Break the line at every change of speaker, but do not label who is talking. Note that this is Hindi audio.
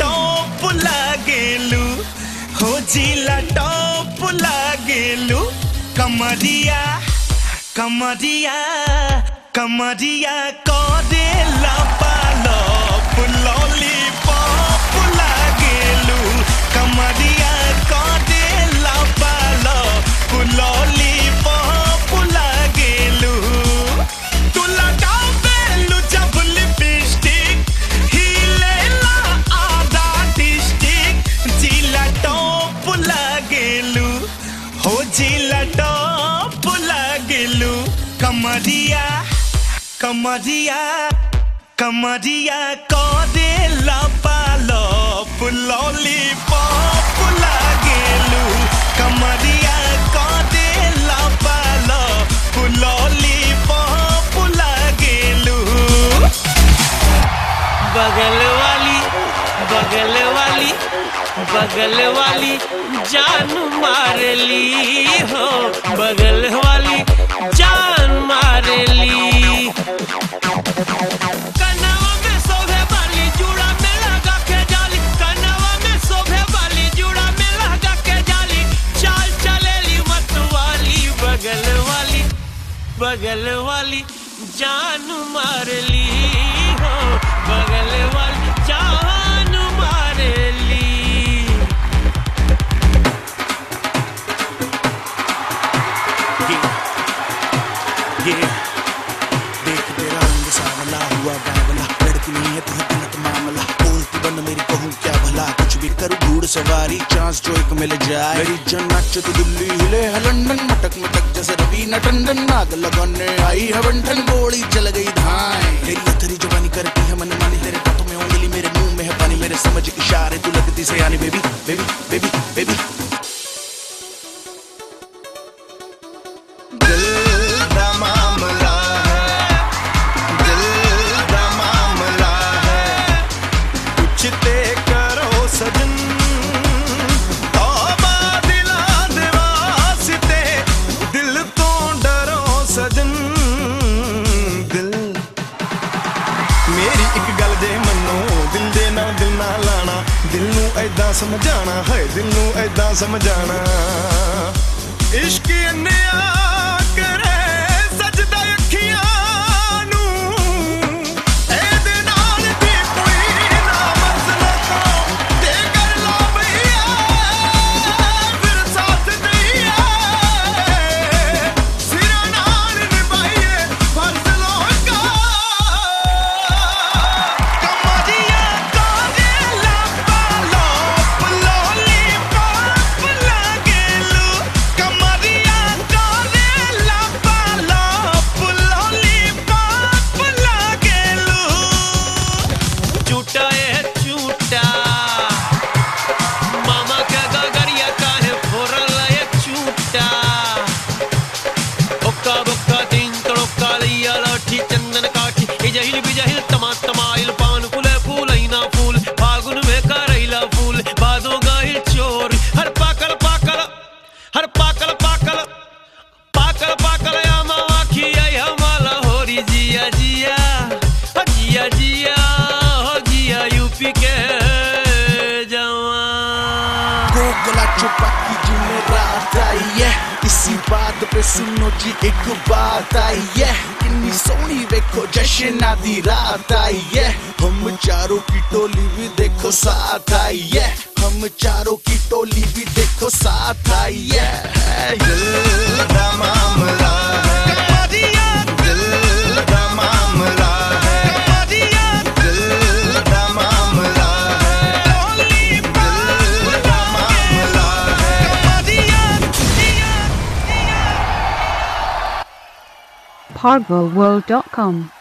टॉप लागेलु हो जिला टॉप लागेलु कमरिया कमरिया कमरिया को कमरिया कमरिया कमरिया करेला पालप लॉलीपॉप लागेलू कमरिया करेला पालप लॉलीपॉप लागेलू
बगल वाली बगल वाली बगल वाली जान मारली हो। बगल वाली बगल वाली जान मार ली हो बगल वाली जान
हुआ बावला लड़की नहीं है तो है गलत मामला। बोलती बंद मेरी कहूँ क्या भला? कुछ भी करूँ घूड़ सवारी। चांस जो एक मिल जाए। मेरी जन नाच तो दिल्ली हिले है लंदन। मटक मटक जैसे रवि नटंडन नाग लगाने आई है बंठन गोली चल गई धाए। तेरी अथरी जवानी करती है मन मानी। तेरे हाथों में उंगली, मेरे मुँह में है पानी। मेरे समझ इशारे तू लगती से यानी बेबी बेबी बेबी बेबी ਗੱਲ ਜੇ ਮੰਨੋ, ਦਿਲ ਦੇ ਨਾਲ ਦਿਲ ਨਾ ਲਾਣਾ, ਦਿਲ ਨੂੰ ਐਦਾਂ ਸਮਝਾਣਾ ਹੈ ਦਿਲ ਨੂੰ ਐਦਾਂ ਸਮਝਾਣਾ। ਇਸ਼ਕ ਇੰਨਿਆ आई है। इसी बात पे सुनो जी, एक बात आई है। कितनी सोनी देखो, जश्न दी रात आई है। हम चारों की टोली भी देखो, साथ आई है। हम चारों की टोली भी देखो, साथ है। दिल का मामला है
pargolworld.com.